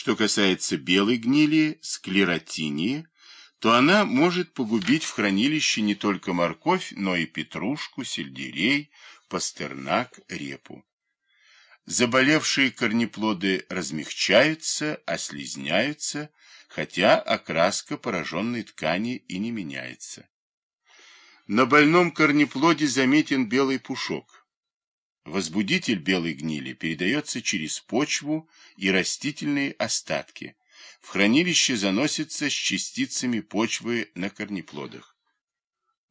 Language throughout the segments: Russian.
Что касается белой гнили, склеротинии, то она может погубить в хранилище не только морковь, но и петрушку, сельдерей, пастернак, репу. Заболевшие корнеплоды размягчаются, ослизняются, хотя окраска пораженной ткани и не меняется. На больном корнеплоде заметен белый пушок. Возбудитель белой гнили передается через почву и растительные остатки. В хранилище заносится с частицами почвы на корнеплодах.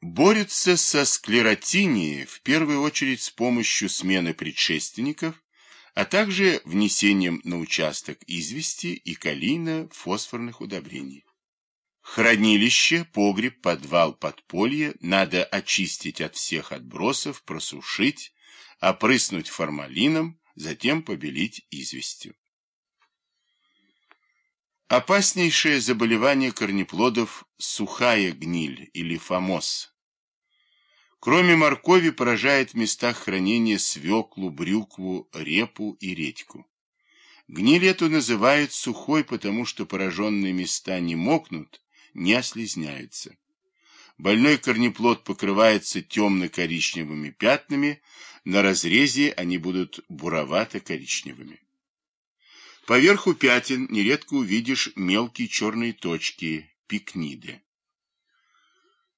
Борются со склеротинией в первую очередь с помощью смены предшественников, а также внесением на участок извести и калийно-фосфорных удобрений. Хранилище, погреб, подвал, подполье надо очистить от всех отбросов, просушить, опрыснуть формалином, затем побелить известью. Опаснейшее заболевание корнеплодов – сухая гниль или фомоз. Кроме моркови поражает в местах хранения свеклу, брюкву, репу и редьку. Гниль эту называют сухой, потому что пораженные места не мокнут, не ослизняются. Больной корнеплод покрывается темно-коричневыми пятнами, на разрезе они будут буровато-коричневыми. Поверху пятен нередко увидишь мелкие черные точки, пикниды.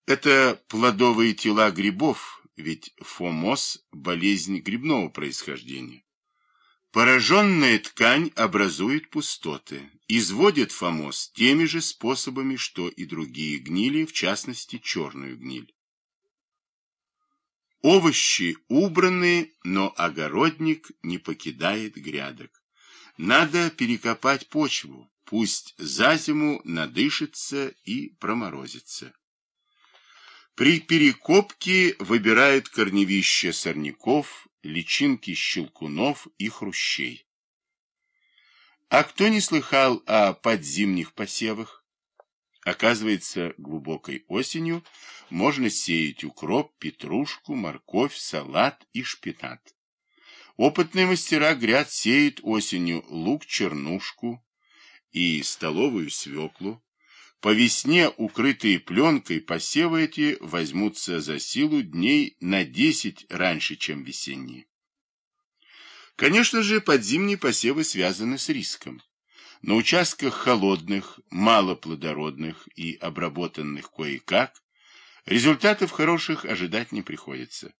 Это плодовые тела грибов, ведь фомоз – болезнь грибного происхождения. Пораженная ткань образует пустоты, изводит фомоз теми же способами, что и другие гнили, в частности черную гниль. Овощи убраны, но огородник не покидает грядок. Надо перекопать почву, пусть за зиму надышится и проморозится. При перекопке выбирают корневища сорняков, личинки щелкунов и хрущей. А кто не слыхал о подзимних посевах? Оказывается, глубокой осенью можно сеять укроп, петрушку, морковь, салат и шпинат. Опытные мастера гряд сеют осенью лук-чернушку и столовую свеклу. По весне, укрытые пленкой, посевы эти возьмутся за силу дней на 10 раньше, чем весенние. Конечно же, подзимние посевы связаны с риском. На участках холодных, малоплодородных и обработанных кое-как результатов хороших ожидать не приходится.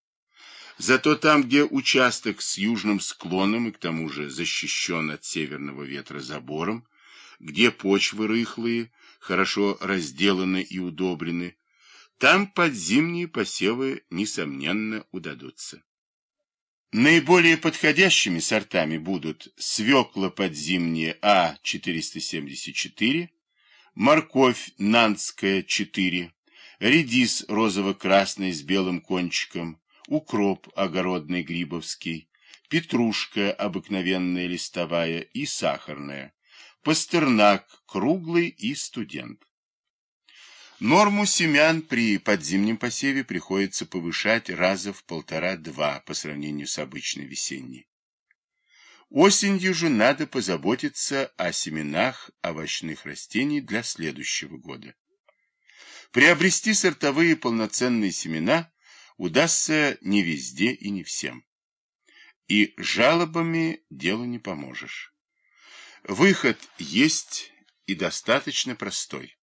Зато там, где участок с южным склоном и к тому же защищен от северного ветра забором, где почвы рыхлые, хорошо разделаны и удобрены, там подзимние посевы, несомненно, удадутся. Наиболее подходящими сортами будут свекла подзимняя А474, морковь нанская 4, редис розово-красный с белым кончиком, укроп огородный грибовский, петрушка обыкновенная листовая и сахарная, пастернак круглый и студент. Норму семян при подзимнем посеве приходится повышать раза в полтора-два по сравнению с обычной весенней. Осенью же надо позаботиться о семенах овощных растений для следующего года. Приобрести сортовые полноценные семена удастся не везде и не всем. И жалобами делу не поможешь. Выход есть и достаточно простой.